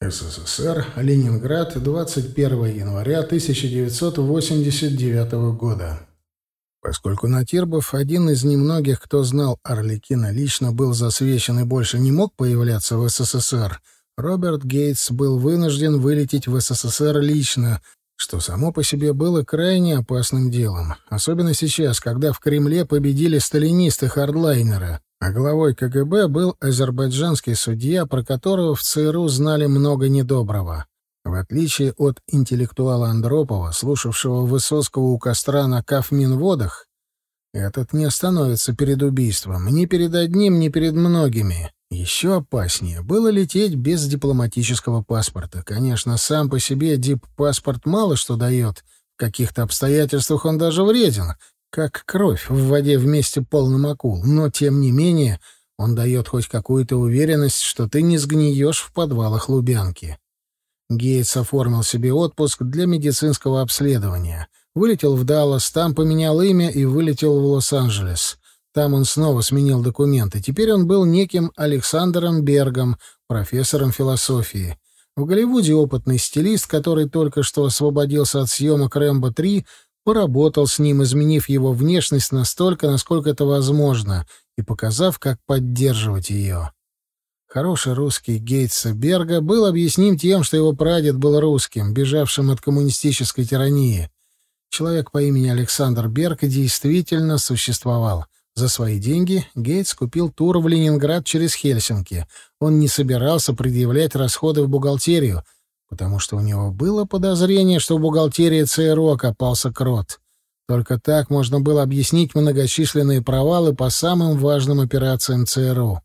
СССР, Ленинград, 21 января 1989 года. Поскольку Натирбов, один из немногих, кто знал Орликина лично, был засвечен и больше не мог появляться в СССР, Роберт Гейтс был вынужден вылететь в СССР лично, что само по себе было крайне опасным делом. Особенно сейчас, когда в Кремле победили сталинисты-хардлайнеры, а главой КГБ был азербайджанский судья, про которого в ЦРУ знали много недоброго. В отличие от интеллектуала Андропова, слушавшего Высоцкого у костра на Кафминводах, этот не остановится перед убийством, ни перед одним, ни перед многими. Еще опаснее было лететь без дипломатического паспорта. Конечно, сам по себе дип-паспорт мало что дает. В каких-то обстоятельствах он даже вреден, как кровь в воде вместе полным акул. Но, тем не менее, он дает хоть какую-то уверенность, что ты не сгниешь в подвалах Лубянки. Гейтс оформил себе отпуск для медицинского обследования. Вылетел в Даллас, там поменял имя и вылетел в Лос-Анджелес. Там он снова сменил документы. Теперь он был неким Александром Бергом, профессором философии. В Голливуде опытный стилист, который только что освободился от съемок «Рэмбо-3», поработал с ним, изменив его внешность настолько, насколько это возможно, и показав, как поддерживать ее. Хороший русский Гейтса Берга был объясним тем, что его прадед был русским, бежавшим от коммунистической тирании. Человек по имени Александр Берг действительно существовал. За свои деньги Гейтс купил тур в Ленинград через Хельсинки. Он не собирался предъявлять расходы в бухгалтерию, потому что у него было подозрение, что в бухгалтерии ЦРУ окопался крот. Только так можно было объяснить многочисленные провалы по самым важным операциям ЦРУ.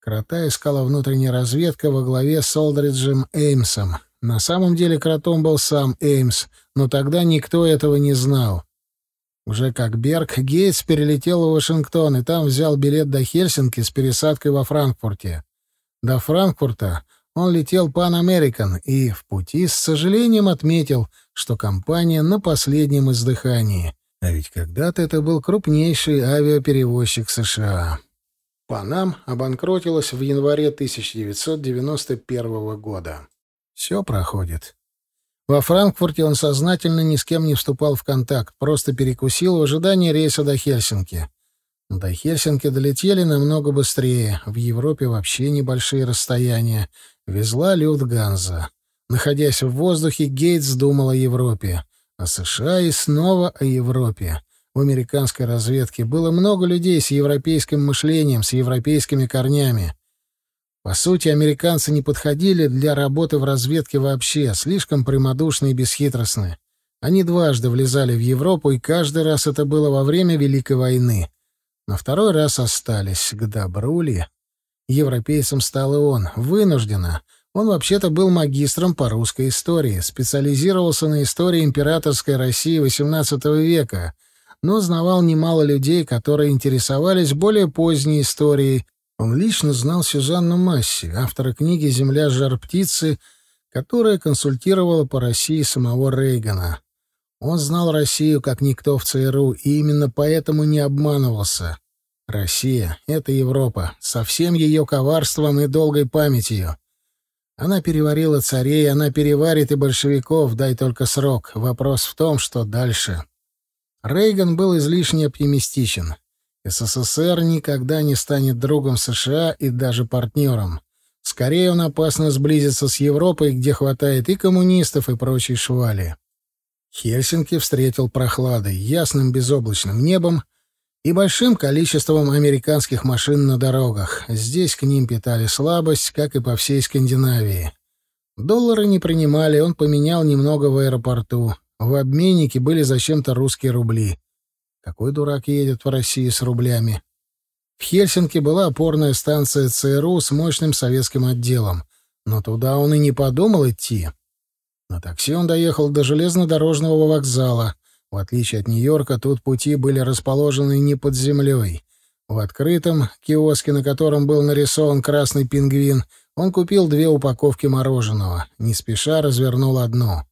Крота искала внутренняя разведка во главе с Олдриджем Эймсом. На самом деле кротом был сам Эймс, но тогда никто этого не знал. Уже как Берг, Гейтс перелетел в Вашингтон и там взял билет до Хельсинки с пересадкой во Франкфурте. До Франкфурта он летел Pan American и в пути с сожалением отметил, что компания на последнем издыхании. А ведь когда-то это был крупнейший авиаперевозчик США. Панам обанкротилась в январе 1991 года. Все проходит. Во Франкфурте он сознательно ни с кем не вступал в контакт, просто перекусил в ожидании рейса до Хельсинки. До Хельсинки долетели намного быстрее, в Европе вообще небольшие расстояния. Везла Люфтганза. Находясь в воздухе, Гейтс думал о Европе, о США и снова о Европе. В американской разведке было много людей с европейским мышлением, с европейскими корнями. По сути, американцы не подходили для работы в разведке вообще, слишком прямодушны и бесхитростны. Они дважды влезали в Европу, и каждый раз это было во время Великой войны. На второй раз остались. К добру ли? Европейцем стал и он. Вынужденно. Он вообще-то был магистром по русской истории, специализировался на истории императорской России XVIII века, но знавал немало людей, которые интересовались более поздней историей, он лично знал Сюзанну Масси, автора книги «Земля жар-птицы», которая консультировала по России самого Рейгана. Он знал Россию как никто в ЦРУ, и именно поэтому не обманывался. Россия — это Европа, со всем ее коварством и долгой памятью. Она переварила царей, она переварит и большевиков, дай только срок. Вопрос в том, что дальше. Рейган был излишне оптимистичен. СССР никогда не станет другом США и даже партнером. Скорее он опасно сблизится с Европой, где хватает и коммунистов, и прочей швали. Хельсинки встретил прохладой, ясным безоблачным небом и большим количеством американских машин на дорогах. Здесь к ним питали слабость, как и по всей Скандинавии. Доллары не принимали, он поменял немного в аэропорту. В обменнике были зачем-то русские рубли. Какой дурак едет в Россию с рублями? В Хельсинки была опорная станция ЦРУ с мощным советским отделом, но туда он и не подумал идти. На такси он доехал до железнодорожного вокзала. В отличие от Нью-Йорка, тут пути были расположены не под землей. В открытом киоске, на котором был нарисован красный пингвин, он купил две упаковки мороженого. Не спеша развернул одну.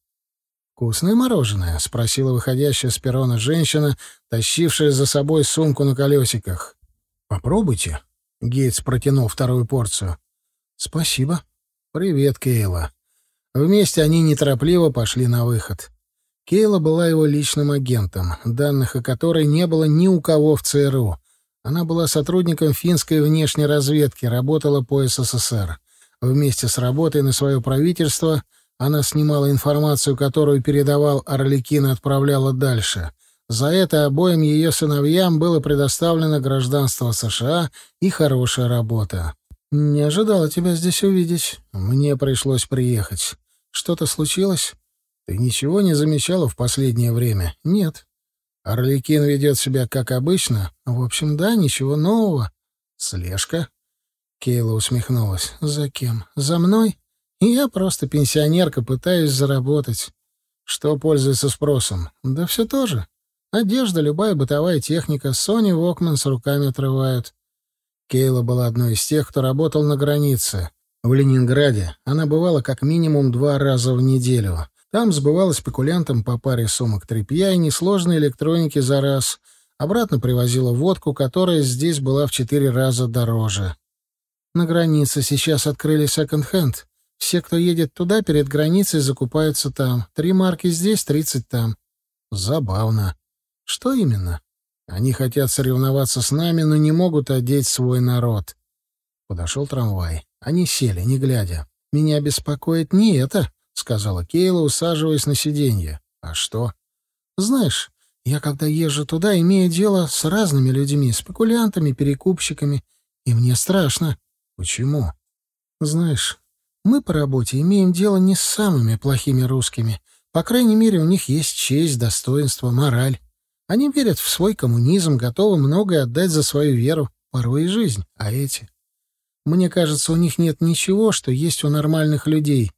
«Вкусное мороженое?» — спросила выходящая с перрона женщина, тащившая за собой сумку на колесиках. «Попробуйте». Гейтс протянул вторую порцию. «Спасибо». «Привет, Кейла». Вместе они неторопливо пошли на выход. Кейла была его личным агентом, данных о которой не было ни у кого в ЦРУ. Она была сотрудником финской внешней разведки, работала по СССР. Вместе с работой на свое правительство она снимала информацию, которую передавал Орликин и отправляла дальше. За это обоим ее сыновьям было предоставлено гражданство США и хорошая работа. «Не ожидала тебя здесь увидеть. Мне пришлось приехать. Что-то случилось? Ты ничего не замечала в последнее время? Нет. Орликин ведет себя как обычно? В общем, да, ничего нового. Слежка?» Кейла усмехнулась. «За кем? За мной? Я просто пенсионерка, пытаюсь заработать. Что пользуется спросом? Да все то же. Одежда, любая бытовая техника, Сони Вокман с руками отрывают. Кейла была одной из тех, кто работал на границе. В Ленинграде она бывала как минимум два раза в неделю. Там сбывала спекулянтам по паре сумок тряпья и несложной электроники за раз. Обратно привозила водку, которая здесь была в четыре раза дороже. На границе сейчас открыли секонд-хенд. Все, кто едет туда, перед границей закупаются там. Три марки здесь, тридцать там. Забавно. Что именно? Они хотят соревноваться с нами, но не могут одеть свой народ. Подошел трамвай. Они сели, не глядя. Меня беспокоит не это, сказала Кейла, усаживаясь на сиденье. А что? Знаешь, я когда езжу туда, имею дело с разными людьми, спекулянтами, перекупщиками, и мне страшно. Почему? Знаешь, мы по работе имеем дело не с самыми плохими русскими. По крайней мере, у них есть честь, достоинство, мораль. Они верят в свой коммунизм, готовы многое отдать за свою веру, порой и жизнь. А эти? Мне кажется, у них нет ничего, что есть у нормальных людей.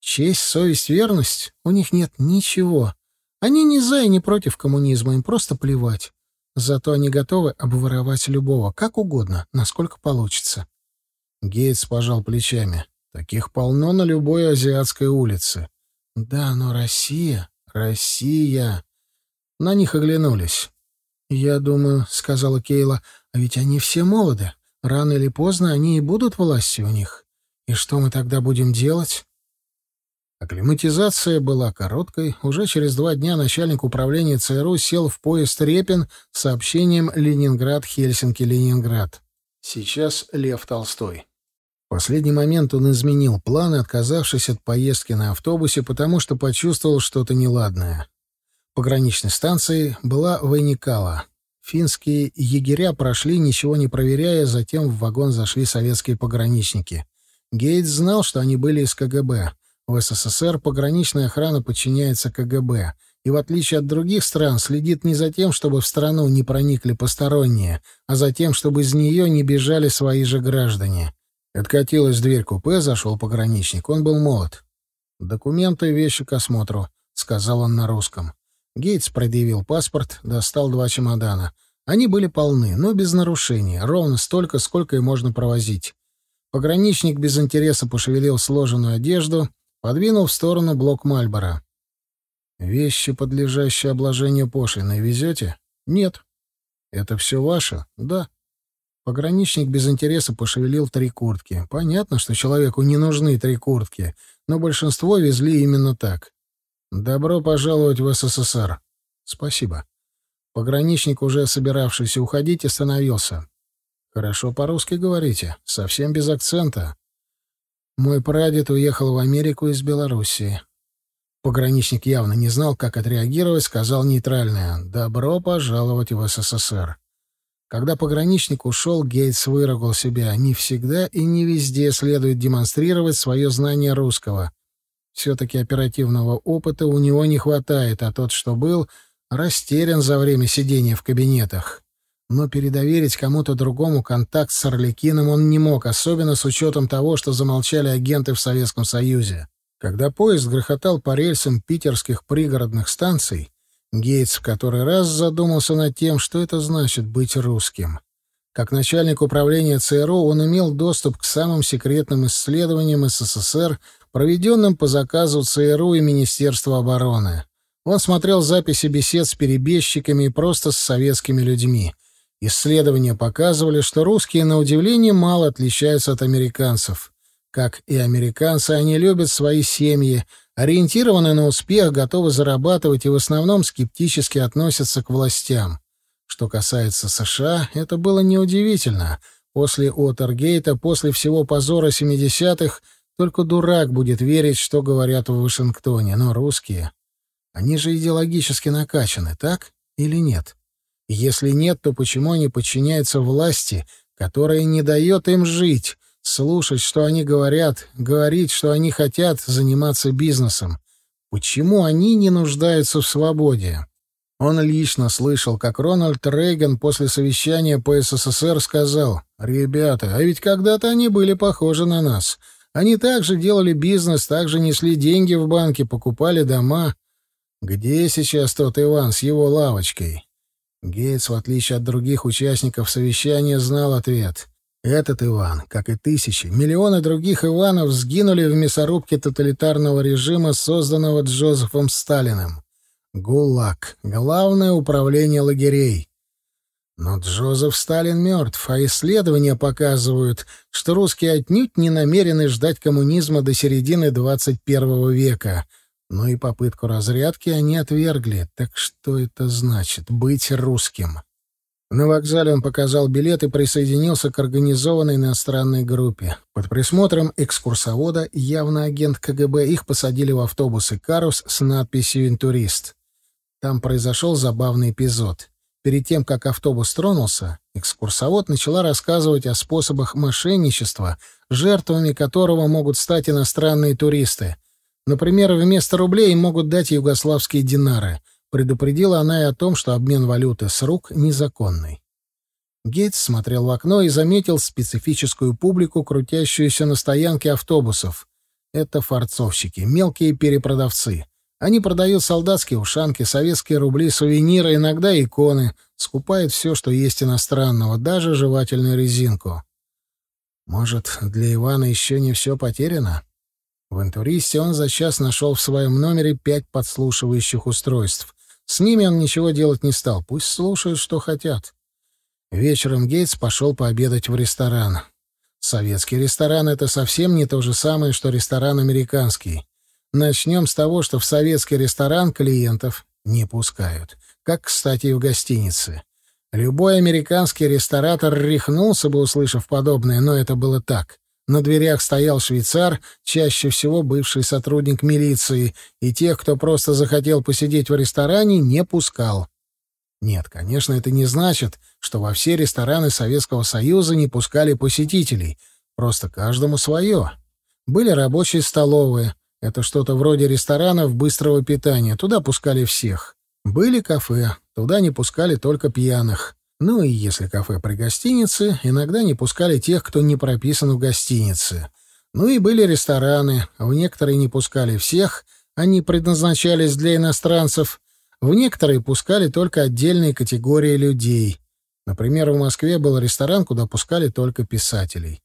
Честь, совесть, верность — у них нет ничего. Они не за и не против коммунизма, им просто плевать. Зато они готовы обворовать любого, как угодно, насколько получится. Гейтс пожал плечами. Таких полно на любой азиатской улице. Да, но Россия, Россия... На них оглянулись. «Я думаю», — сказала Кейла, — «а ведь они все молоды. Рано или поздно они и будут властью у них. И что мы тогда будем делать?» Акклиматизация была короткой. Уже через два дня начальник управления ЦРУ сел в поезд Репин с сообщением «Ленинград-Хельсинки-Ленинград». Сейчас Лев Толстой. В последний момент он изменил планы, отказавшись от поездки на автобусе, потому что почувствовал что-то неладное пограничной станции была Войникала. Финские егеря прошли, ничего не проверяя, затем в вагон зашли советские пограничники. Гейтс знал, что они были из КГБ. В СССР пограничная охрана подчиняется КГБ, и в отличие от других стран следит не за тем, чтобы в страну не проникли посторонние, а за тем, чтобы из нее не бежали свои же граждане. Откатилась дверь купе, зашел пограничник. Он был молод. «Документы и вещи к осмотру», — сказал он на русском. Гейтс предъявил паспорт, достал два чемодана. Они были полны, но без нарушений, ровно столько, сколько и можно провозить. Пограничник без интереса пошевелил сложенную одежду, подвинул в сторону блок Мальбора. «Вещи, подлежащие обложению пошлиной, везете?» «Нет». «Это все ваше?» «Да». Пограничник без интереса пошевелил три куртки. Понятно, что человеку не нужны три куртки, но большинство везли именно так. «Добро пожаловать в СССР». «Спасибо». Пограничник, уже собиравшийся уходить, остановился. «Хорошо по-русски говорите, совсем без акцента». «Мой прадед уехал в Америку из Белоруссии». Пограничник явно не знал, как отреагировать, сказал нейтральное «Добро пожаловать в СССР». Когда пограничник ушел, Гейтс выругал себя. Не всегда и не везде следует демонстрировать свое знание русского. Все-таки оперативного опыта у него не хватает, а тот, что был, растерян за время сидения в кабинетах. Но передоверить кому-то другому контакт с Орликином он не мог, особенно с учетом того, что замолчали агенты в Советском Союзе. Когда поезд грохотал по рельсам питерских пригородных станций, Гейтс в который раз задумался над тем, что это значит быть русским. Как начальник управления ЦРУ он имел доступ к самым секретным исследованиям СССР проведенным по заказу ЦРУ и Министерства обороны. Он смотрел записи бесед с перебежчиками и просто с советскими людьми. Исследования показывали, что русские, на удивление, мало отличаются от американцев. Как и американцы, они любят свои семьи, ориентированы на успех, готовы зарабатывать и в основном скептически относятся к властям. Что касается США, это было неудивительно. После Уотергейта, после всего позора 70-х, только дурак будет верить, что говорят в Вашингтоне. Но русские... Они же идеологически накачаны, так или нет? Если нет, то почему они подчиняются власти, которая не дает им жить, слушать, что они говорят, говорить, что они хотят, заниматься бизнесом? Почему они не нуждаются в свободе? Он лично слышал, как Рональд Рейган после совещания по СССР сказал, «Ребята, а ведь когда-то они были похожи на нас. Они также делали бизнес, также несли деньги в банки, покупали дома. Где сейчас тот Иван с его лавочкой?» Гейтс, в отличие от других участников совещания, знал ответ. Этот Иван, как и тысячи, миллионы других Иванов сгинули в мясорубке тоталитарного режима, созданного Джозефом Сталиным. ГУЛАГ — главное управление лагерей. Но Джозеф Сталин мертв, а исследования показывают, что русские отнюдь не намерены ждать коммунизма до середины 21 века. Но и попытку разрядки они отвергли. Так что это значит — быть русским? На вокзале он показал билет и присоединился к организованной иностранной группе. Под присмотром экскурсовода, явно агент КГБ, их посадили в автобусы «Карус» с надписью «Интурист». Там произошел забавный эпизод. Перед тем, как автобус тронулся, экскурсовод начала рассказывать о способах мошенничества, жертвами которого могут стать иностранные туристы. Например, вместо рублей могут дать югославские динары. Предупредила она и о том, что обмен валюты с рук незаконный. Гейтс смотрел в окно и заметил специфическую публику, крутящуюся на стоянке автобусов. Это форцовщики, мелкие перепродавцы. Они продают солдатские ушанки, советские рубли, сувениры, иногда иконы, скупают все, что есть иностранного, даже жевательную резинку. Может, для Ивана еще не все потеряно? В интуристе он за час нашел в своем номере пять подслушивающих устройств. С ними он ничего делать не стал, пусть слушают, что хотят. Вечером Гейтс пошел пообедать в ресторан. Советский ресторан — это совсем не то же самое, что ресторан американский. Начнем с того, что в советский ресторан клиентов не пускают. Как, кстати, и в гостинице. Любой американский ресторатор рехнулся бы, услышав подобное, но это было так. На дверях стоял швейцар, чаще всего бывший сотрудник милиции, и тех, кто просто захотел посидеть в ресторане, не пускал. Нет, конечно, это не значит, что во все рестораны Советского Союза не пускали посетителей. Просто каждому свое. Были рабочие столовые — это что-то вроде ресторанов быстрого питания. Туда пускали всех. Были кафе. Туда не пускали только пьяных. Ну и если кафе при гостинице, иногда не пускали тех, кто не прописан в гостинице. Ну и были рестораны. В некоторые не пускали всех. Они предназначались для иностранцев. В некоторые пускали только отдельные категории людей. Например, в Москве был ресторан, куда пускали только писателей.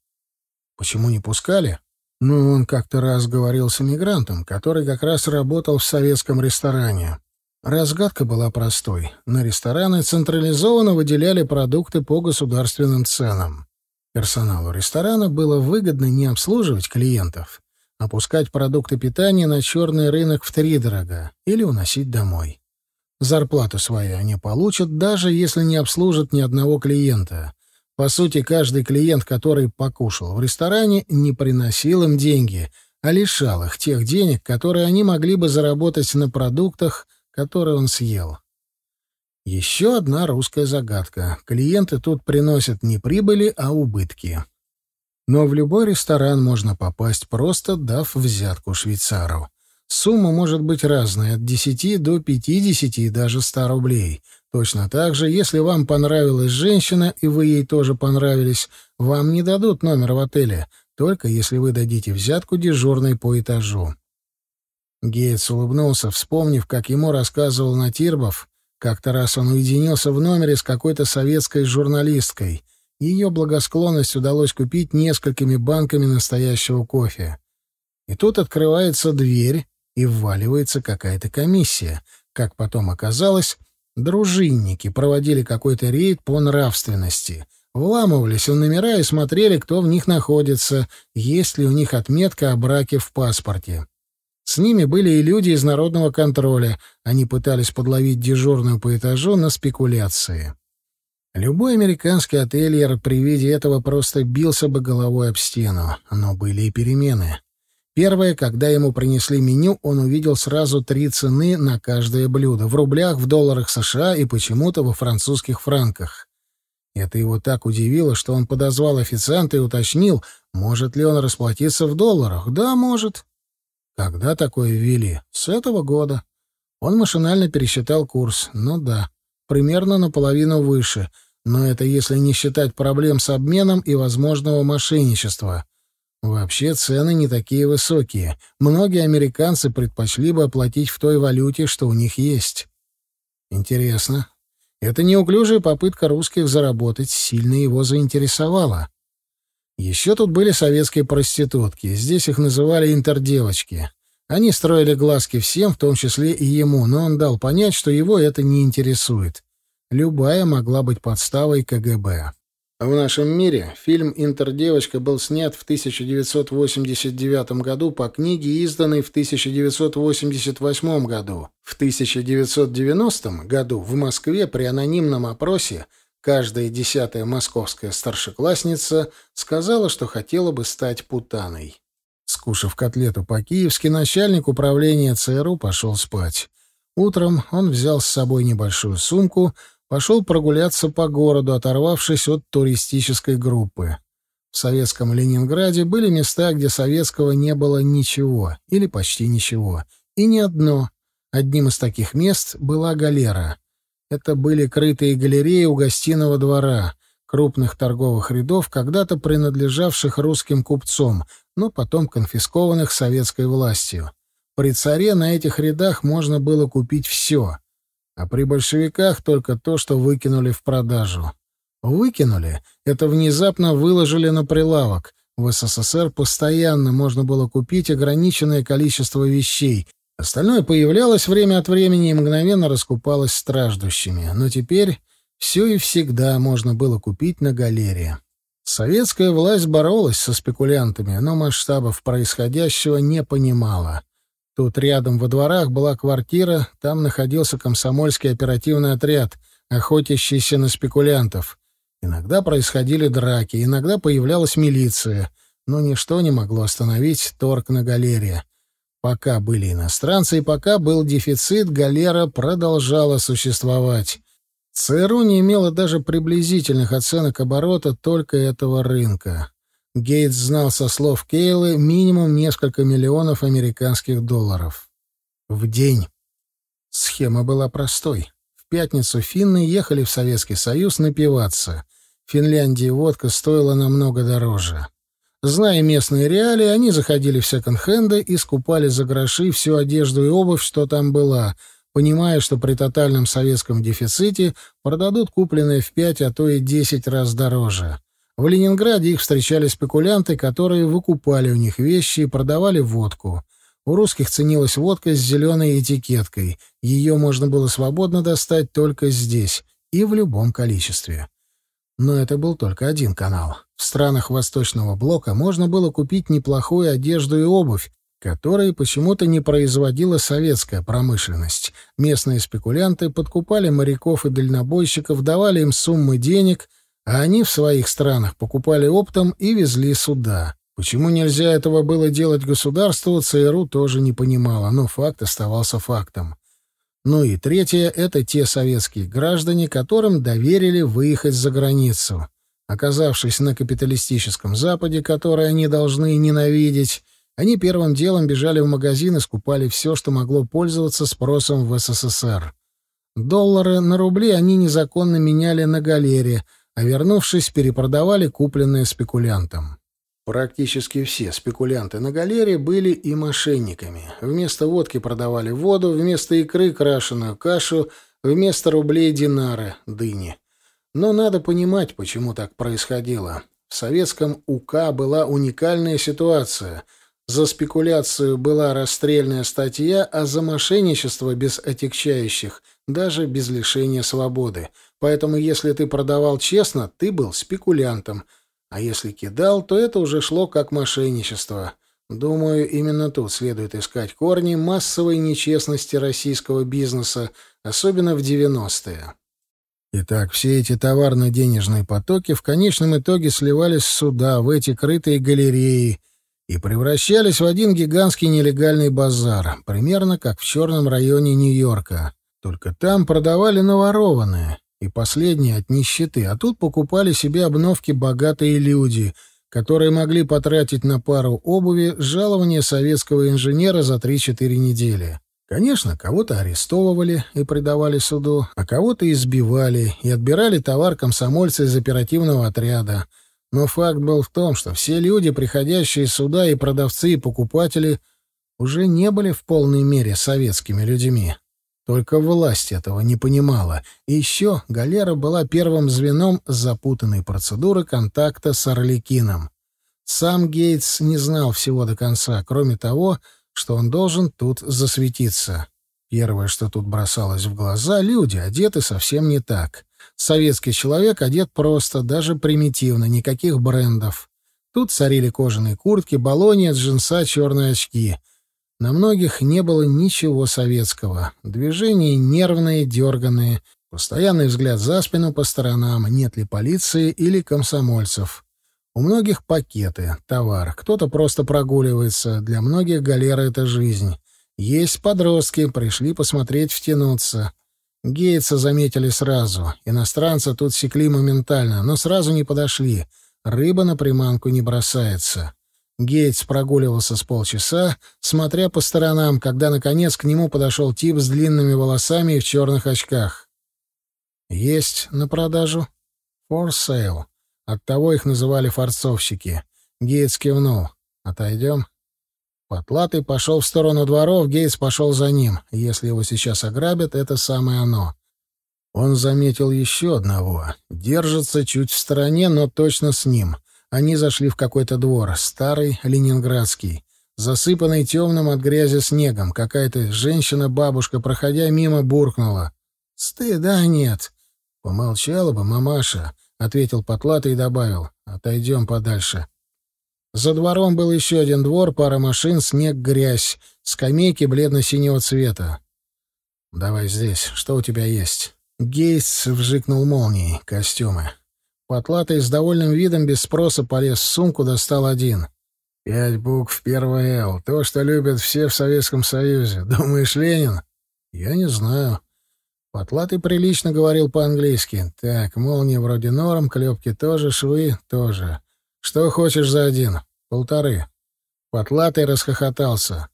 Почему не пускали? Ну, он как-то раз говорил с эмигрантом, который как раз работал в советском ресторане. Разгадка была простой. На рестораны централизованно выделяли продукты по государственным ценам. Персоналу ресторана было выгодно не обслуживать клиентов, а пускать продукты питания на черный рынок втридорога или уносить домой. Зарплату свою они получат, даже если не обслужат ни одного клиента. По сути, каждый клиент, который покушал в ресторане, не приносил им деньги, а лишал их тех денег, которые они могли бы заработать на продуктах, которые он съел. Еще одна русская загадка. Клиенты тут приносят не прибыли, а убытки. Но в любой ресторан можно попасть, просто дав взятку швейцару. Сумма может быть разная, от 10 до 50 и даже 100 рублей. Точно так же, если вам понравилась женщина, и вы ей тоже понравились, вам не дадут номер в отеле, только если вы дадите взятку дежурной по этажу. Гейтс улыбнулся, вспомнив, как ему рассказывал Натирбов. Как-то раз он уединился в номере с какой-то советской журналисткой. Ее благосклонность удалось купить несколькими банками настоящего кофе. И тут открывается дверь, и вваливается какая-то комиссия. Как потом оказалось, Дружинники проводили какой-то рейд по нравственности. вламывались в номера и смотрели, кто в них находится, есть ли у них отметка о браке в паспорте. С ними были и люди из народного контроля. Они пытались подловить дежурную по этажу на спекуляции. Любой американский ательер при виде этого просто бился бы головой об стену. Но были и перемены. Первое, когда ему принесли меню, он увидел сразу три цены на каждое блюдо. В рублях, в долларах США и почему-то во французских франках. Это его так удивило, что он подозвал официанта и уточнил, может ли он расплатиться в долларах. Да, может. Когда такое ввели? С этого года. Он машинально пересчитал курс. Ну да, примерно наполовину выше. Но это если не считать проблем с обменом и возможного мошенничества. Вообще цены не такие высокие. Многие американцы предпочли бы оплатить в той валюте, что у них есть. Интересно. Эта неуклюжая попытка русских заработать сильно его заинтересовала. Еще тут были советские проститутки. Здесь их называли интердевочки. Они строили глазки всем, в том числе и ему, но он дал понять, что его это не интересует. Любая могла быть подставой КГБ. В нашем мире фильм «Интердевочка» был снят в 1989 году по книге, изданной в 1988 году. В 1990 году в Москве при анонимном опросе каждая десятая московская старшеклассница сказала, что хотела бы стать путаной. Скушав котлету по-киевски, начальник управления ЦРУ пошел спать. Утром он взял с собой небольшую сумку — пошел прогуляться по городу, оторвавшись от туристической группы. В советском Ленинграде были места, где советского не было ничего, или почти ничего, и ни одно. Одним из таких мест была галера. Это были крытые галереи у гостиного двора, крупных торговых рядов, когда-то принадлежавших русским купцам, но потом конфискованных советской властью. При царе на этих рядах можно было купить все — а при большевиках только то, что выкинули в продажу. Выкинули — это внезапно выложили на прилавок. В СССР постоянно можно было купить ограниченное количество вещей. Остальное появлялось время от времени и мгновенно раскупалось страждущими. Но теперь все и всегда можно было купить на галерее. Советская власть боролась со спекулянтами, но масштабов происходящего не понимала. Тут рядом во дворах была квартира, там находился комсомольский оперативный отряд, охотящийся на спекулянтов. Иногда происходили драки, иногда появлялась милиция, но ничто не могло остановить торг на галерее. Пока были иностранцы и пока был дефицит, галера продолжала существовать. ЦРУ не имела даже приблизительных оценок оборота только этого рынка. Гейтс знал со слов Кейлы минимум несколько миллионов американских долларов. В день. Схема была простой. В пятницу финны ехали в Советский Союз напиваться. В Финляндии водка стоила намного дороже. Зная местные реалии, они заходили в секонд-хенды и скупали за гроши всю одежду и обувь, что там была, понимая, что при тотальном советском дефиците продадут купленное в пять, а то и десять раз дороже. В Ленинграде их встречали спекулянты, которые выкупали у них вещи и продавали водку. У русских ценилась водка с зеленой этикеткой. Ее можно было свободно достать только здесь и в любом количестве. Но это был только один канал. В странах Восточного Блока можно было купить неплохую одежду и обувь, которые почему-то не производила советская промышленность. Местные спекулянты подкупали моряков и дальнобойщиков, давали им суммы денег — а они в своих странах покупали оптом и везли сюда. Почему нельзя этого было делать государству, ЦРУ тоже не понимало, но факт оставался фактом. Ну и третье — это те советские граждане, которым доверили выехать за границу. Оказавшись на капиталистическом Западе, который они должны ненавидеть, они первым делом бежали в магазин и скупали все, что могло пользоваться спросом в СССР. Доллары на рубли они незаконно меняли на галере — а вернувшись, перепродавали купленное спекулянтам. Практически все спекулянты на галерее были и мошенниками. Вместо водки продавали воду, вместо икры крашеную кашу, вместо рублей динары, дыни. Но надо понимать, почему так происходило. В советском УК была уникальная ситуация. За спекуляцию была расстрельная статья, а за мошенничество без отягчающих, даже без лишения свободы. Поэтому если ты продавал честно, ты был спекулянтом, а если кидал, то это уже шло как мошенничество. Думаю, именно тут следует искать корни массовой нечестности российского бизнеса, особенно в 90-е. Итак, все эти товарно-денежные потоки в конечном итоге сливались сюда, в эти крытые галереи, и превращались в один гигантский нелегальный базар, примерно как в черном районе Нью-Йорка. Только там продавали наворованное, и последние от нищеты, а тут покупали себе обновки богатые люди — которые могли потратить на пару обуви жалование советского инженера за 3-4 недели. Конечно, кого-то арестовывали и предавали суду, а кого-то избивали и отбирали товар комсомольцы из оперативного отряда. Но факт был в том, что все люди, приходящие сюда, и продавцы, и покупатели, уже не были в полной мере советскими людьми. Только власть этого не понимала. И еще галера была первым звеном запутанной процедуры контакта с Орликином. Сам Гейтс не знал всего до конца, кроме того, что он должен тут засветиться. Первое, что тут бросалось в глаза — люди, одеты совсем не так. Советский человек одет просто, даже примитивно, никаких брендов. Тут царили кожаные куртки, баллония, джинса, черные очки — на многих не было ничего советского. Движения нервные, дерганные, постоянный взгляд за спину по сторонам, нет ли полиции или комсомольцев. У многих пакеты, товар. Кто-то просто прогуливается. Для многих галера — это жизнь. Есть подростки, пришли посмотреть, втянуться. Гейтса заметили сразу. Иностранца тут секли моментально, но сразу не подошли. Рыба на приманку не бросается. Гейтс прогуливался с полчаса, смотря по сторонам, когда, наконец, к нему подошел тип с длинными волосами и в черных очках. «Есть на продажу?» «For sale». Оттого их называли форцовщики. Гейтс кивнул. «Отойдем?» Потлатый пошел в сторону дворов, Гейтс пошел за ним. Если его сейчас ограбят, это самое оно. Он заметил еще одного. Держится чуть в стороне, но точно с ним — они зашли в какой-то двор, старый, ленинградский, засыпанный темным от грязи снегом. Какая-то женщина-бабушка, проходя мимо, буркнула. «Стыда нет». «Помолчала бы, мамаша», — ответил Потлатый и добавил. «Отойдем подальше». За двором был еще один двор, пара машин, снег, грязь, скамейки бледно-синего цвета. «Давай здесь. Что у тебя есть?» Гейс вжикнул молнией. Костюмы. Потлатый с довольным видом без спроса полез в сумку, достал один. «Пять букв, первое «Л». То, что любят все в Советском Союзе. Думаешь, Ленин?» «Я не знаю». Потлатый прилично говорил по-английски. «Так, молния вроде норм, клепки тоже, швы тоже. Что хочешь за один?» «Полторы». Потлатый расхохотался.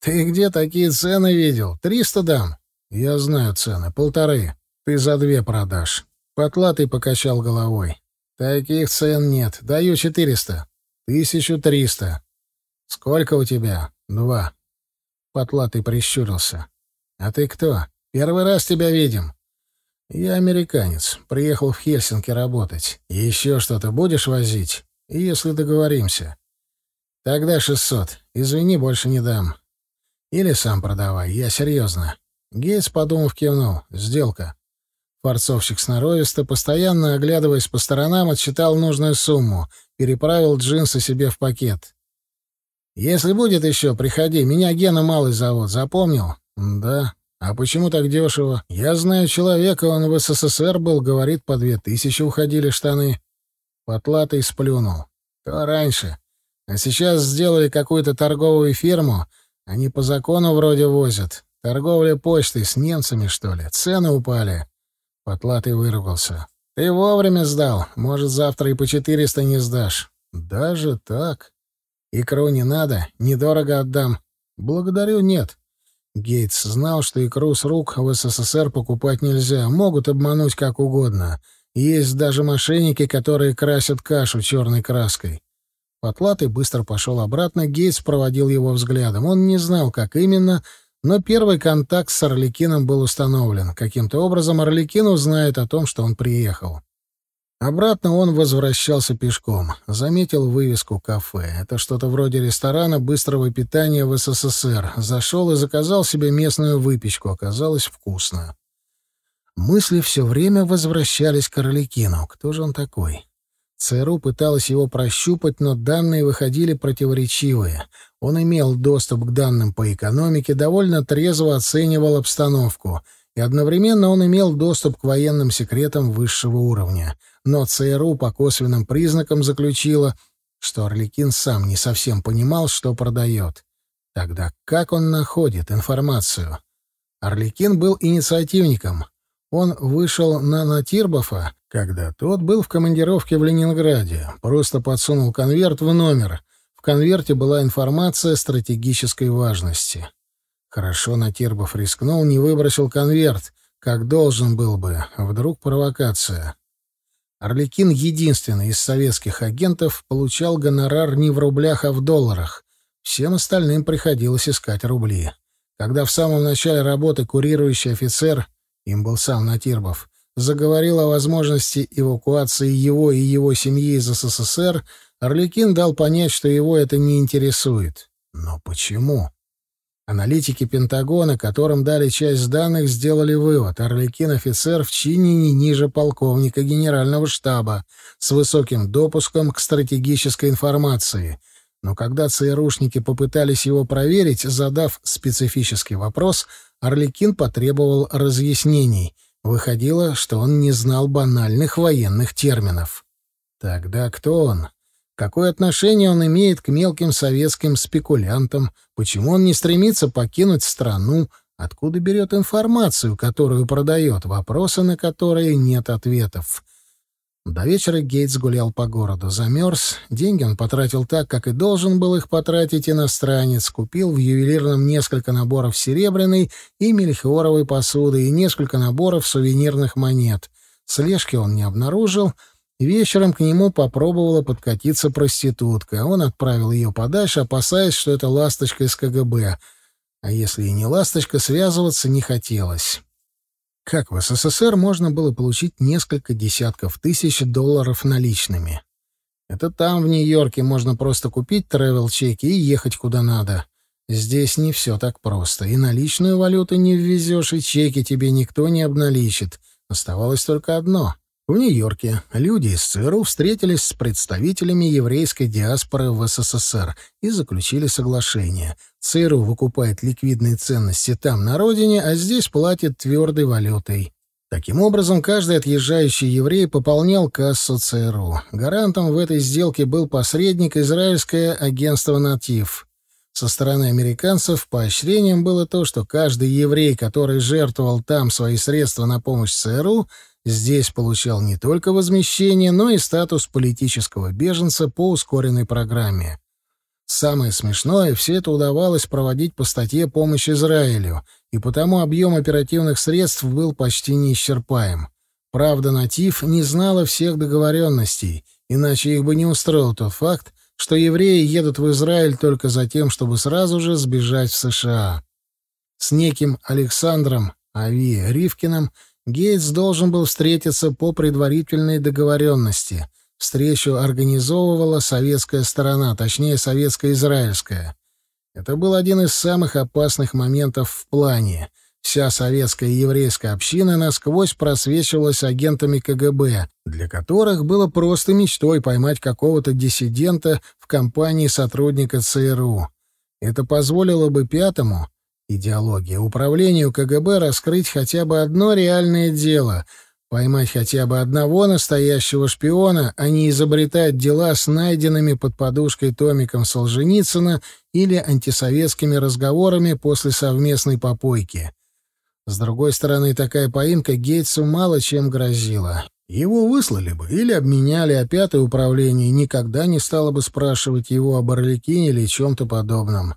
«Ты где такие цены видел? Триста дам?» «Я знаю цены. Полторы. Ты за две продашь». Потлатый покачал головой. «Таких цен нет. Даю четыреста. Тысячу триста. Сколько у тебя? Два». Потлатый прищурился. «А ты кто? Первый раз тебя видим». «Я американец. Приехал в Хельсинки работать. Еще что-то будешь возить? Если договоримся». «Тогда шестьсот. Извини, больше не дам». «Или сам продавай. Я серьезно». Гейтс, подумав, кивнул. «Сделка». Форцовщик сноровисто, постоянно оглядываясь по сторонам, отсчитал нужную сумму, переправил джинсы себе в пакет. «Если будет еще, приходи. Меня Гена Малый зовут. Запомнил?» «Да. А почему так дешево? Я знаю человека, он в СССР был, говорит, по две тысячи уходили штаны». Потлатый сплюнул. «То раньше. А сейчас сделали какую-то торговую фирму. Они по закону вроде возят. Торговля почтой с немцами, что ли. Цены упали». Потлатый выругался. «Ты вовремя сдал. Может, завтра и по четыреста не сдашь». «Даже так? Икру не надо. Недорого отдам». «Благодарю, нет». Гейтс знал, что икру с рук в СССР покупать нельзя. Могут обмануть как угодно. Есть даже мошенники, которые красят кашу черной краской. Потлатый быстро пошел обратно, Гейтс проводил его взглядом. Он не знал, как именно, но первый контакт с Орликином был установлен. Каким-то образом Орликин узнает о том, что он приехал. Обратно он возвращался пешком. Заметил вывеску кафе. Это что-то вроде ресторана быстрого питания в СССР. Зашел и заказал себе местную выпечку. Оказалось вкусно. Мысли все время возвращались к Орликину. Кто же он такой? ЦРУ пыталась его прощупать, но данные выходили противоречивые. Он имел доступ к данным по экономике, довольно трезво оценивал обстановку, и одновременно он имел доступ к военным секретам высшего уровня — но ЦРУ по косвенным признакам заключила, что Орликин сам не совсем понимал, что продает. Тогда как он находит информацию? Орликин был инициативником. Он вышел на Натирбофа, когда тот был в командировке в Ленинграде, просто подсунул конверт в номер. В конверте была информация стратегической важности. Хорошо Натирбов рискнул, не выбросил конверт, как должен был бы. Вдруг провокация. Орликин, единственный из советских агентов, получал гонорар не в рублях, а в долларах. Всем остальным приходилось искать рубли. Когда в самом начале работы курирующий офицер, им был сам Натирбов, заговорил о возможности эвакуации его и его семьи из СССР, Орликин дал понять, что его это не интересует. Но почему? Аналитики Пентагона, которым дали часть данных, сделали вывод. Орликин — офицер в чине не ниже полковника генерального штаба с высоким допуском к стратегической информации. Но когда ЦРУшники попытались его проверить, задав специфический вопрос, Орликин потребовал разъяснений. Выходило, что он не знал банальных военных терминов. Тогда кто он? Какое отношение он имеет к мелким советским спекулянтам? Почему он не стремится покинуть страну? Откуда берет информацию, которую продает? Вопросы, на которые нет ответов. До вечера Гейтс гулял по городу. Замерз. Деньги он потратил так, как и должен был их потратить иностранец. Купил в ювелирном несколько наборов серебряной и мельхиоровой посуды и несколько наборов сувенирных монет. Слежки он не обнаружил — Вечером к нему попробовала подкатиться проститутка. Он отправил ее подальше, опасаясь, что это ласточка из КГБ. А если и не ласточка, связываться не хотелось. Как в СССР можно было получить несколько десятков тысяч долларов наличными? Это там, в Нью-Йорке, можно просто купить тревел-чеки и ехать куда надо. Здесь не все так просто. И наличную валюту не ввезешь, и чеки тебе никто не обналичит. Оставалось только одно в Нью-Йорке люди из ЦРУ встретились с представителями еврейской диаспоры в СССР и заключили соглашение. ЦРУ выкупает ликвидные ценности там, на родине, а здесь платит твердой валютой. Таким образом, каждый отъезжающий еврей пополнял кассу ЦРУ. Гарантом в этой сделке был посредник израильское агентство «Натив». Со стороны американцев поощрением было то, что каждый еврей, который жертвовал там свои средства на помощь ЦРУ, здесь получал не только возмещение, но и статус политического беженца по ускоренной программе. Самое смешное, все это удавалось проводить по статье «Помощь Израилю», и потому объем оперативных средств был почти неисчерпаем. Правда, Натив не знала всех договоренностей, иначе их бы не устроил тот факт, что евреи едут в Израиль только за тем, чтобы сразу же сбежать в США. С неким Александром Ави Ривкиным Гейтс должен был встретиться по предварительной договоренности. Встречу организовывала советская сторона, точнее, советско-израильская. Это был один из самых опасных моментов в плане. Вся советская еврейская община насквозь просвечивалась агентами КГБ, для которых было просто мечтой поймать какого-то диссидента в компании сотрудника ЦРУ. Это позволило бы пятому, идеология, управлению КГБ раскрыть хотя бы одно реальное дело, поймать хотя бы одного настоящего шпиона, а не изобретать дела с найденными под подушкой томиком Солженицына или антисоветскими разговорами после совместной попойки. С другой стороны, такая поимка Гейтсу мало чем грозила. Его выслали бы или обменяли, а пятое управление никогда не стало бы спрашивать его об Орликине или чем-то подобном.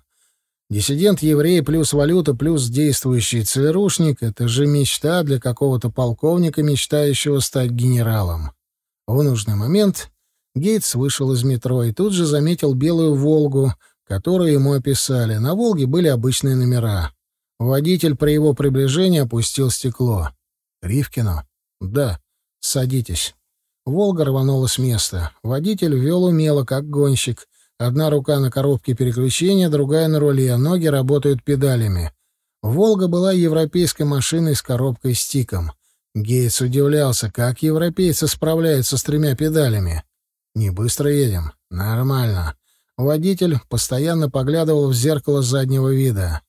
Диссидент-еврей плюс валюта плюс действующий ЦРУшник — это же мечта для какого-то полковника, мечтающего стать генералом. В нужный момент Гейтс вышел из метро и тут же заметил белую «Волгу», которую ему описали. На «Волге» были обычные номера. Водитель при его приближении опустил стекло. «Ривкино?» «Да. Садитесь». Волга рванула с места. Водитель вел умело, как гонщик. Одна рука на коробке переключения, другая на руле, ноги работают педалями. «Волга» была европейской машиной с коробкой стиком. Гейтс удивлялся, как европейцы справляются с тремя педалями. «Не быстро едем. Нормально». Водитель постоянно поглядывал в зеркало заднего вида.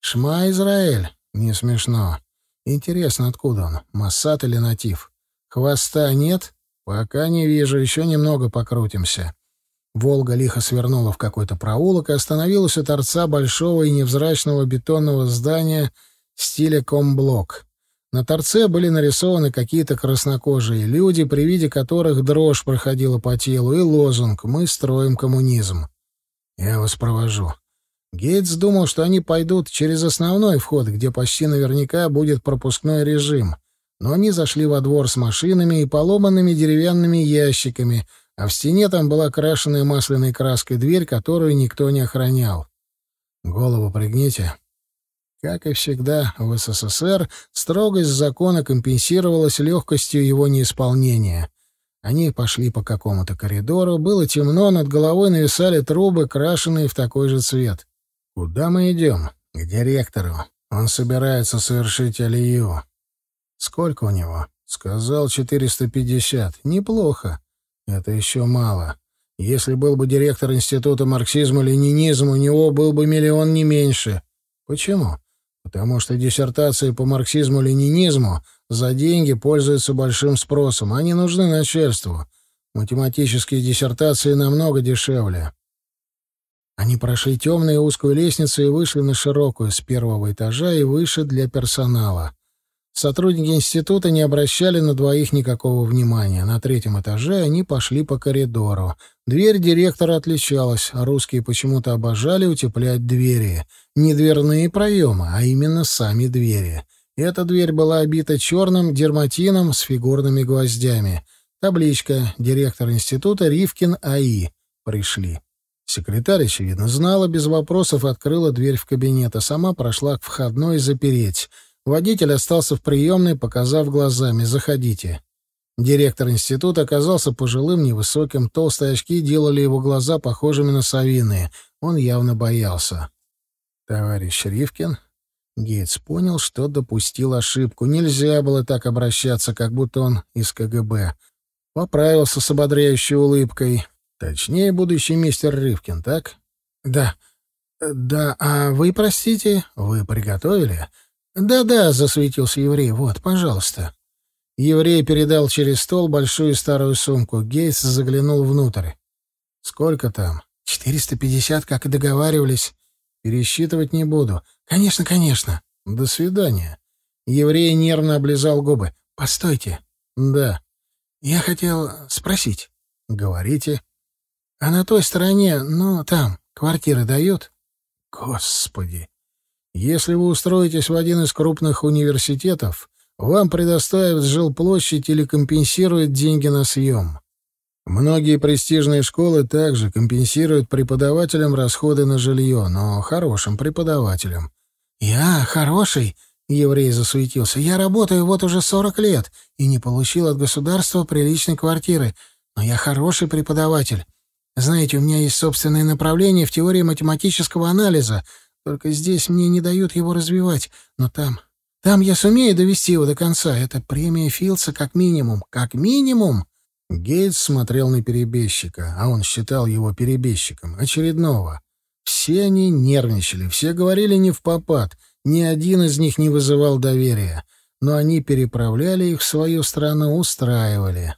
«Шма, Израиль?» «Не смешно. Интересно, откуда он? Массад или натив? Хвоста нет? Пока не вижу. Еще немного покрутимся». Волга лихо свернула в какой-то проулок и остановилась у торца большого и невзрачного бетонного здания стиля комблок. На торце были нарисованы какие-то краснокожие люди, при виде которых дрожь проходила по телу, и лозунг «Мы строим коммунизм». «Я вас провожу». Гейтс думал, что они пойдут через основной вход, где почти наверняка будет пропускной режим. Но они зашли во двор с машинами и поломанными деревянными ящиками — а в стене там была крашенная масляной краской дверь, которую никто не охранял. Голову пригните. Как и всегда, в СССР строгость закона компенсировалась легкостью его неисполнения. Они пошли по какому-то коридору, было темно, над головой нависали трубы, крашенные в такой же цвет. «Куда мы идем?» «К директору. Он собирается совершить алию». «Сколько у него?» «Сказал, 450. Неплохо. Это еще мало. Если был бы директор Института марксизма-ленинизма, у него был бы миллион не меньше. Почему? Потому что диссертации по марксизму-ленинизму за деньги пользуются большим спросом, они нужны начальству. Математические диссертации намного дешевле. Они прошли темную узкую лестницу и вышли на широкую с первого этажа и выше для персонала. Сотрудники института не обращали на двоих никакого внимания. На третьем этаже они пошли по коридору. Дверь директора отличалась, русские почему-то обожали утеплять двери. Не дверные проемы, а именно сами двери. Эта дверь была обита черным дерматином с фигурными гвоздями. Табличка «Директор института Ривкин А.И.» Пришли. Секретарь, очевидно, знала, без вопросов открыла дверь в кабинет, а сама прошла к входной запереть — Водитель остался в приемной, показав глазами «Заходите». Директор института оказался пожилым, невысоким, толстые очки делали его глаза похожими на совиные. Он явно боялся. «Товарищ Ривкин?» Гейтс понял, что допустил ошибку. Нельзя было так обращаться, как будто он из КГБ. Поправился с ободряющей улыбкой. Точнее, будущий мистер Ривкин, так? «Да. Да, а вы, простите, вы приготовили?» «Да-да», — засветился еврей, — «вот, пожалуйста». Еврей передал через стол большую старую сумку. Гейс заглянул внутрь. «Сколько там?» «Четыреста пятьдесят, как и договаривались. Пересчитывать не буду». «Конечно, конечно». «До свидания». Еврей нервно облизал губы. «Постойте». «Да». «Я хотел спросить». «Говорите». «А на той стороне, ну, там, квартиры дают?» «Господи!» Если вы устроитесь в один из крупных университетов, вам предоставят жилплощадь или компенсируют деньги на съем. Многие престижные школы также компенсируют преподавателям расходы на жилье, но хорошим преподавателям. «Я хороший?» — еврей засуетился. «Я работаю вот уже сорок лет и не получил от государства приличной квартиры, но я хороший преподаватель. Знаете, у меня есть собственное направление в теории математического анализа — только здесь мне не дают его развивать, но там... Там я сумею довести его до конца. Это премия Филдса как минимум. Как минимум!» Гейтс смотрел на перебежчика, а он считал его перебежчиком, очередного. Все они нервничали, все говорили не в попад, ни один из них не вызывал доверия, но они переправляли их в свою страну, устраивали.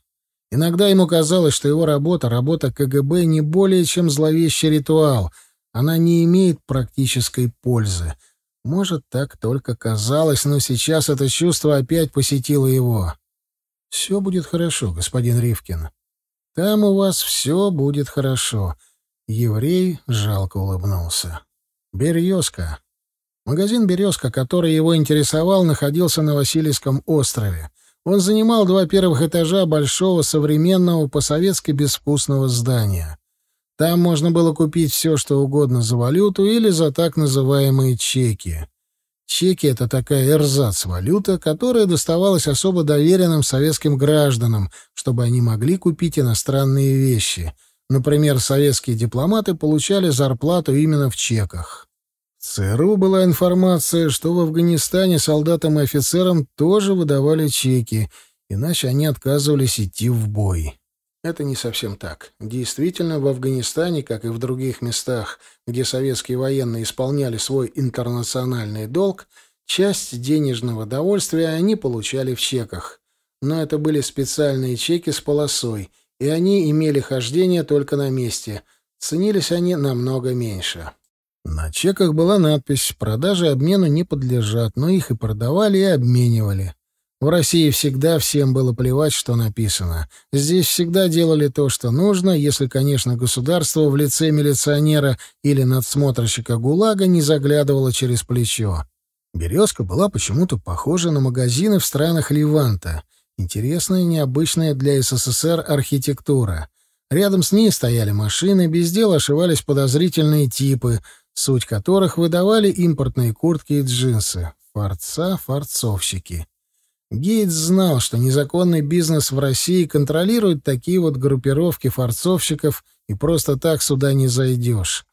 Иногда ему казалось, что его работа, работа КГБ, не более чем зловещий ритуал — она не имеет практической пользы. Может, так только казалось, но сейчас это чувство опять посетило его. «Все будет хорошо, господин Ривкин. Там у вас все будет хорошо». Еврей жалко улыбнулся. «Березка». Магазин «Березка», который его интересовал, находился на Васильевском острове. Он занимал два первых этажа большого современного по-советски безвкусного здания. Там можно было купить все, что угодно за валюту или за так называемые чеки. Чеки — это такая эрзац-валюта, которая доставалась особо доверенным советским гражданам, чтобы они могли купить иностранные вещи. Например, советские дипломаты получали зарплату именно в чеках. В ЦРУ была информация, что в Афганистане солдатам и офицерам тоже выдавали чеки, иначе они отказывались идти в бой. Это не совсем так. Действительно, в Афганистане, как и в других местах, где советские военные исполняли свой интернациональный долг, часть денежного довольствия они получали в чеках. Но это были специальные чеки с полосой, и они имели хождение только на месте. Ценились они намного меньше. На чеках была надпись «Продажи обмену не подлежат», но их и продавали, и обменивали. В России всегда всем было плевать, что написано. Здесь всегда делали то, что нужно, если, конечно, государство в лице милиционера или надсмотрщика ГУЛАГа не заглядывало через плечо. «Березка» была почему-то похожа на магазины в странах Ливанта. Интересная, необычная для СССР архитектура. Рядом с ней стояли машины, без дела ошивались подозрительные типы, суть которых выдавали импортные куртки и джинсы. Форца, форцовщики. Гейтс знал, что незаконный бизнес в России контролирует такие вот группировки форцовщиков, и просто так сюда не зайдешь.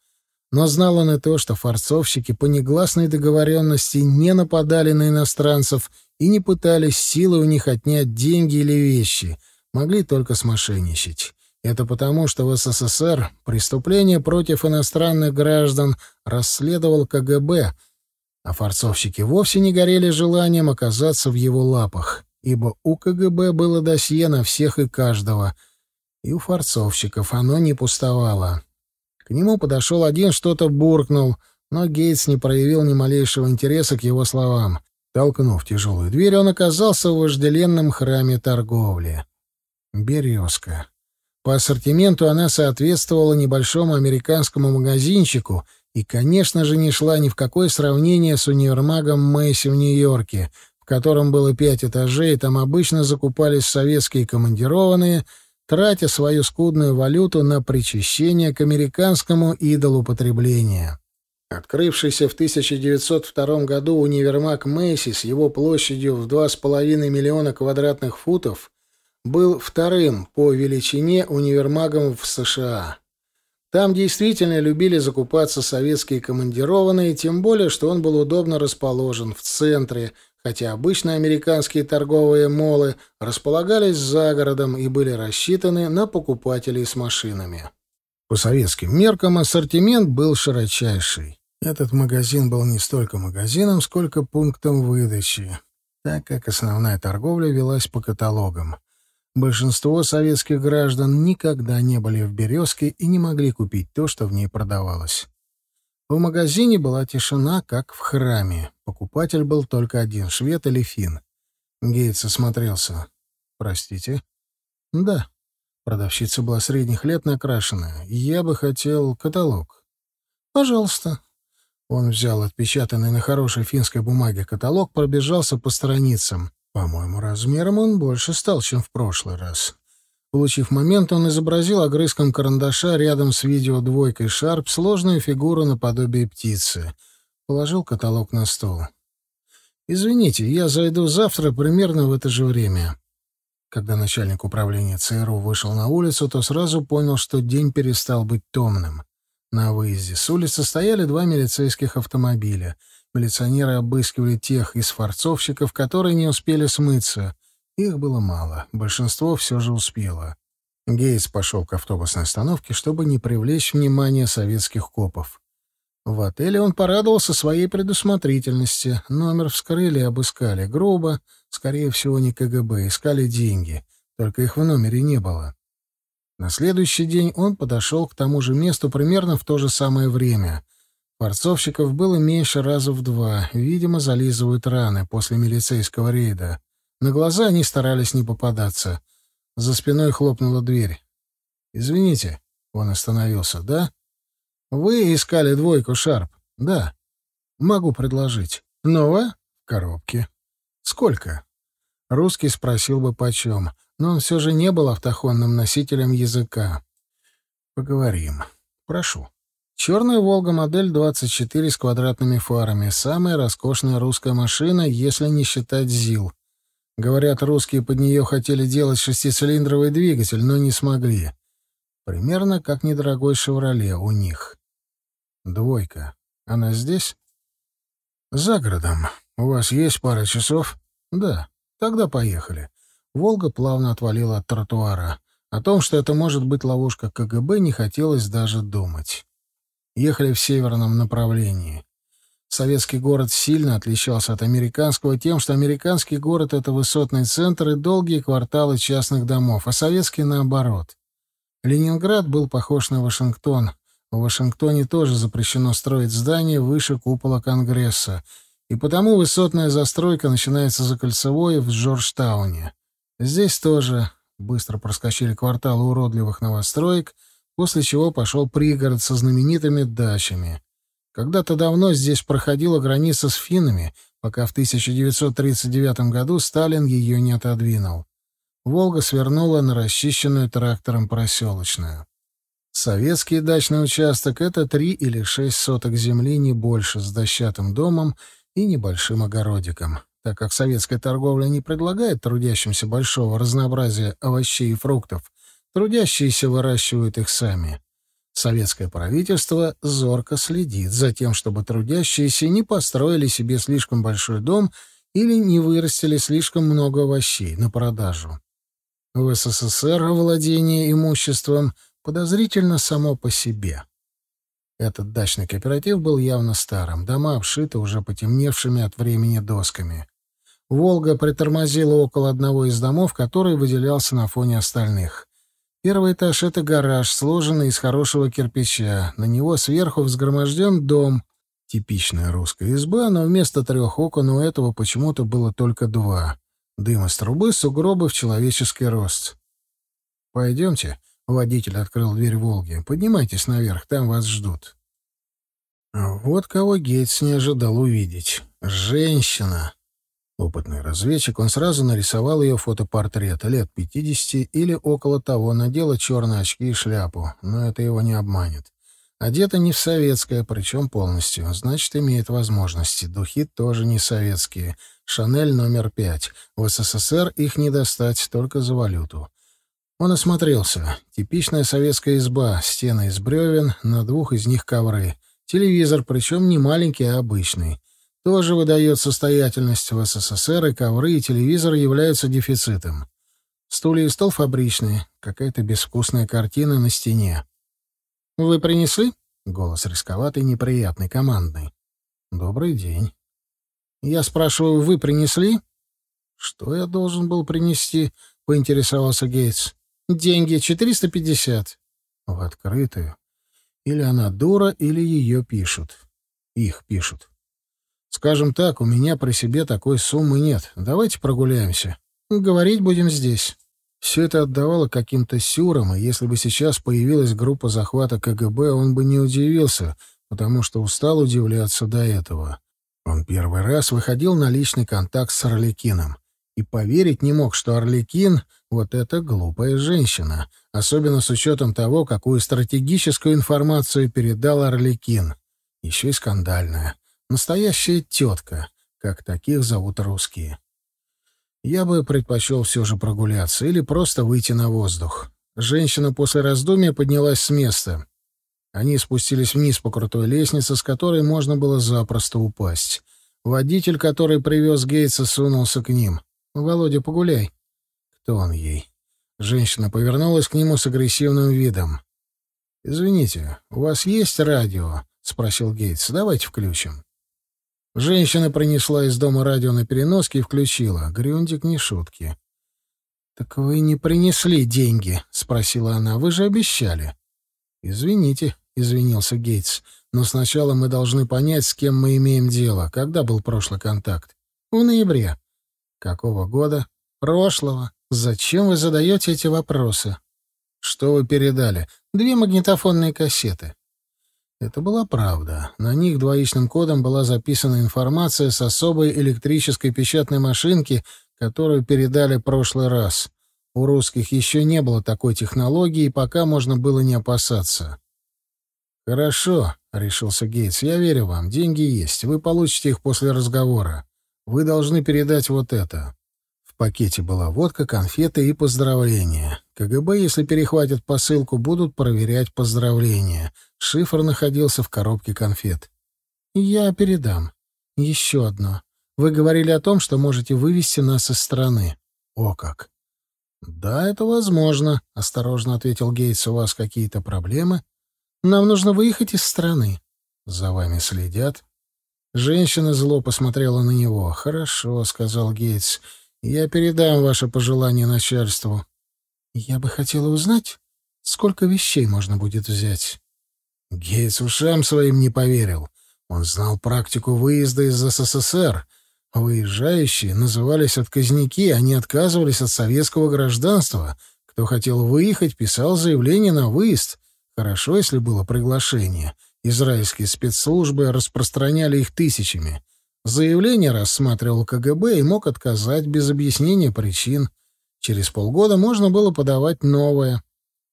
Но знал он и то, что форцовщики по негласной договоренности не нападали на иностранцев и не пытались силой у них отнять деньги или вещи, могли только смошенничать. Это потому, что в СССР преступления против иностранных граждан расследовал КГБ, а форцовщики вовсе не горели желанием оказаться в его лапах, ибо у КГБ было досье на всех и каждого, и у форцовщиков оно не пустовало. К нему подошел один, что-то буркнул, но Гейтс не проявил ни малейшего интереса к его словам. Толкнув тяжелую дверь, он оказался в вожделенном храме торговли. «Березка». По ассортименту она соответствовала небольшому американскому магазинчику и, конечно же, не шла ни в какое сравнение с универмагом Мэйси в Нью-Йорке, в котором было пять этажей, и там обычно закупались советские командированные, тратя свою скудную валюту на причащение к американскому идолу потребления. Открывшийся в 1902 году универмаг Мэйси с его площадью в 2,5 миллиона квадратных футов был вторым по величине универмагом в США. Там действительно любили закупаться советские командированные, тем более, что он был удобно расположен в центре, хотя обычно американские торговые молы располагались за городом и были рассчитаны на покупателей с машинами. По советским меркам ассортимент был широчайший. Этот магазин был не столько магазином, сколько пунктом выдачи, так как основная торговля велась по каталогам. Большинство советских граждан никогда не были в «Березке» и не могли купить то, что в ней продавалось. В магазине была тишина, как в храме. Покупатель был только один — швед или фин. Гейтс осмотрелся. «Простите?» «Да». Продавщица была средних лет накрашенная. «Я бы хотел каталог». «Пожалуйста». Он взял отпечатанный на хорошей финской бумаге каталог, пробежался по страницам. По-моему, размером он больше стал, чем в прошлый раз. Получив момент, он изобразил огрызком карандаша рядом с видео-двойкой Шарп сложную фигуру наподобие птицы. Положил каталог на стол. «Извините, я зайду завтра примерно в это же время». Когда начальник управления ЦРУ вышел на улицу, то сразу понял, что день перестал быть томным. На выезде с улицы стояли два милицейских автомобиля — Милиционеры обыскивали тех из форцовщиков, которые не успели смыться. Их было мало, большинство все же успело. Гейтс пошел к автобусной остановке, чтобы не привлечь внимание советских копов. В отеле он порадовался своей предусмотрительности. Номер вскрыли и обыскали. Грубо, скорее всего, не КГБ. Искали деньги. Только их в номере не было. На следующий день он подошел к тому же месту примерно в то же самое время. Форцовщиков было меньше раза в два. Видимо, зализывают раны после милицейского рейда. На глаза они старались не попадаться. За спиной хлопнула дверь. «Извините», — он остановился, — «да?» «Вы искали двойку, Шарп?» «Да». «Могу предложить». «Новая?» «В коробке». «Сколько?» Русский спросил бы почем, но он все же не был автохонным носителем языка. «Поговорим. Прошу». Черная «Волга» модель 24 с квадратными фарами. Самая роскошная русская машина, если не считать ЗИЛ. Говорят, русские под нее хотели делать шестицилиндровый двигатель, но не смогли. Примерно как недорогой «Шевроле» у них. Двойка. Она здесь? За городом. У вас есть пара часов? Да. Тогда поехали. Волга плавно отвалила от тротуара. О том, что это может быть ловушка КГБ, не хотелось даже думать. Ехали в северном направлении. Советский город сильно отличался от американского тем, что американский город — это высотный центр и долгие кварталы частных домов, а советский — наоборот. Ленинград был похож на Вашингтон. В Вашингтоне тоже запрещено строить здания выше купола Конгресса, и потому высотная застройка начинается за кольцевой в Джорджтауне. Здесь тоже быстро проскочили кварталы уродливых новостроек, после чего пошел пригород со знаменитыми дачами. Когда-то давно здесь проходила граница с финнами, пока в 1939 году Сталин ее не отодвинул. «Волга» свернула на расчищенную трактором проселочную. Советский дачный участок — это три или шесть соток земли, не больше, с дощатым домом и небольшим огородиком. Так как советская торговля не предлагает трудящимся большого разнообразия овощей и фруктов, трудящиеся выращивают их сами. Советское правительство зорко следит за тем, чтобы трудящиеся не построили себе слишком большой дом или не вырастили слишком много овощей на продажу. В СССР владение имуществом подозрительно само по себе. Этот дачный кооператив был явно старым, дома обшиты уже потемневшими от времени досками. «Волга» притормозила около одного из домов, который выделялся на фоне остальных. Первый этаж — это гараж, сложенный из хорошего кирпича. На него сверху взгроможден дом. Типичная русская изба, но вместо трех окон у этого почему-то было только два. Дым из трубы, сугробы в человеческий рост. «Пойдемте», — водитель открыл дверь «Волги». «Поднимайтесь наверх, там вас ждут». Вот кого Гейтс не ожидал увидеть. Женщина. Опытный разведчик, он сразу нарисовал ее фотопортрет, лет 50 или около того, надела черные очки и шляпу, но это его не обманет. Одета не в советское, причем полностью, значит, имеет возможности. Духи тоже не советские. «Шанель» номер пять. В СССР их не достать, только за валюту. Он осмотрелся. Типичная советская изба, стены из бревен, на двух из них ковры. Телевизор, причем не маленький, а обычный тоже выдает состоятельность в СССР, и ковры, и телевизор являются дефицитом. Стулья и стол фабричные, какая-то безвкусная картина на стене. «Вы принесли?» — голос рисковатый, неприятный, командный. «Добрый день». «Я спрашиваю, вы принесли?» «Что я должен был принести?» — поинтересовался Гейтс. «Деньги, 450». «В открытую. Или она дура, или ее пишут. Их пишут». Скажем так, у меня при себе такой суммы нет. Давайте прогуляемся. Говорить будем здесь. Все это отдавало каким-то сюрам, и если бы сейчас появилась группа захвата КГБ, он бы не удивился, потому что устал удивляться до этого. Он первый раз выходил на личный контакт с Орликином и поверить не мог, что Орликин — вот эта глупая женщина, особенно с учетом того, какую стратегическую информацию передал Орликин. Еще и скандальная. Настоящая тетка, как таких зовут русские. Я бы предпочел все же прогуляться или просто выйти на воздух. Женщина после раздумья поднялась с места. Они спустились вниз по крутой лестнице, с которой можно было запросто упасть. Водитель, который привез Гейтса, сунулся к ним. «Володя, погуляй». Кто он ей? Женщина повернулась к нему с агрессивным видом. «Извините, у вас есть радио?» — спросил Гейтс. «Давайте включим». Женщина принесла из дома радио на переноске и включила. Грюндик не шутки. «Так вы не принесли деньги?» — спросила она. «Вы же обещали». «Извините», — извинился Гейтс. «Но сначала мы должны понять, с кем мы имеем дело. Когда был прошлый контакт?» «В ноябре». «Какого года?» «Прошлого. Зачем вы задаете эти вопросы?» «Что вы передали?» «Две магнитофонные кассеты». Это была правда. На них двоичным кодом была записана информация с особой электрической печатной машинки, которую передали прошлый раз. У русских еще не было такой технологии, и пока можно было не опасаться. «Хорошо», — решился Гейтс, — «я верю вам. Деньги есть. Вы получите их после разговора. Вы должны передать вот это». В пакете была водка, конфеты и поздравления. КГБ, если перехватят посылку, будут проверять поздравления. Шифр находился в коробке конфет. «Я передам. Еще одно. Вы говорили о том, что можете вывести нас из страны». «О как!» «Да, это возможно», — осторожно ответил Гейтс. «У вас какие-то проблемы?» «Нам нужно выехать из страны». «За вами следят?» Женщина зло посмотрела на него. «Хорошо», — сказал Гейтс. «Я передам ваше пожелание начальству». «Я бы хотела узнать, сколько вещей можно будет взять». Гейтс ушам своим не поверил. Он знал практику выезда из СССР. Выезжающие назывались отказники, они отказывались от советского гражданства. Кто хотел выехать, писал заявление на выезд. Хорошо, если было приглашение. Израильские спецслужбы распространяли их тысячами. Заявление рассматривал КГБ и мог отказать без объяснения причин. Через полгода можно было подавать новое.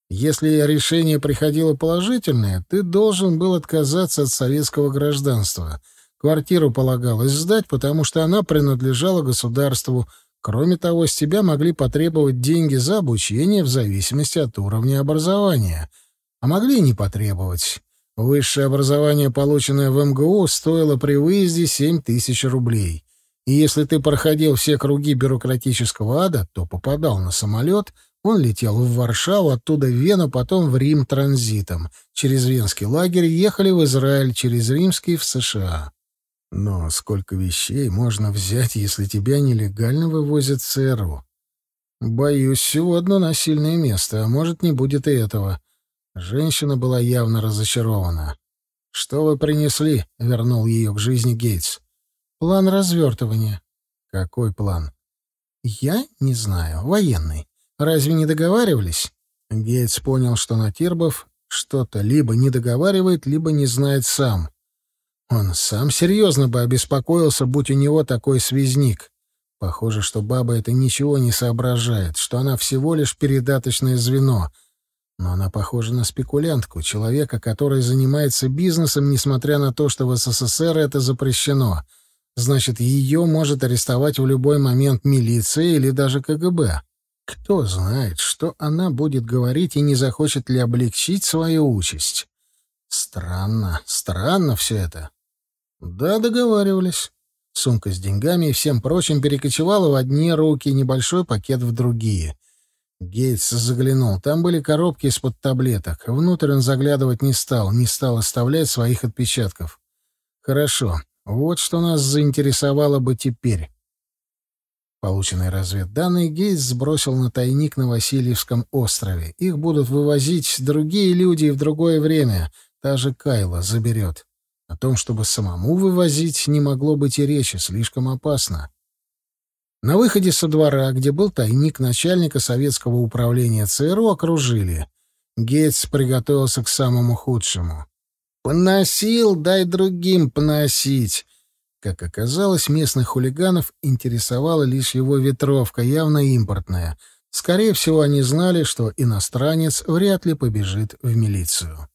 Если решение приходило положительное, ты должен был отказаться от советского гражданства. Квартиру полагалось сдать, потому что она принадлежала государству. Кроме того, с тебя могли потребовать деньги за обучение в зависимости от уровня образования. А могли не потребовать. Высшее образование, полученное в МГУ, стоило при выезде 7 тысяч рублей. И если ты проходил все круги бюрократического ада, то попадал на самолет — он летел в Варшаву, оттуда в Вену, потом в Рим транзитом. Через Венский лагерь ехали в Израиль, через Римский в США. Но сколько вещей можно взять, если тебя нелегально вывозят в ЦРУ? Боюсь, всего одно насильное место, а может, не будет и этого. Женщина была явно разочарована. «Что вы принесли?» — вернул ее к жизни Гейтс. «План развертывания». «Какой план?» «Я не знаю. Военный. Разве не договаривались? Гейтс понял, что Натирбов что-то либо не договаривает, либо не знает сам. Он сам серьезно бы обеспокоился, будь у него такой связник. Похоже, что баба это ничего не соображает, что она всего лишь передаточное звено. Но она похожа на спекулянтку, человека, который занимается бизнесом, несмотря на то, что в СССР это запрещено. Значит, ее может арестовать в любой момент милиция или даже КГБ. Кто знает, что она будет говорить и не захочет ли облегчить свою участь. Странно, странно все это. Да, договаривались. Сумка с деньгами и всем прочим перекочевала в одни руки, небольшой пакет в другие. Гейтс заглянул. Там были коробки из-под таблеток. Внутрь он заглядывать не стал, не стал оставлять своих отпечатков. Хорошо. Вот что нас заинтересовало бы теперь. Полученные разведданные Гейтс сбросил на тайник на Васильевском острове. Их будут вывозить другие люди в другое время. Та же Кайла заберет. О том, чтобы самому вывозить, не могло быть и речи, слишком опасно. На выходе со двора, где был тайник начальника советского управления ЦРУ, окружили. Гейтс приготовился к самому худшему. «Поносил, дай другим поносить!» Как оказалось, местных хулиганов интересовала лишь его ветровка, явно импортная. Скорее всего, они знали, что иностранец вряд ли побежит в милицию.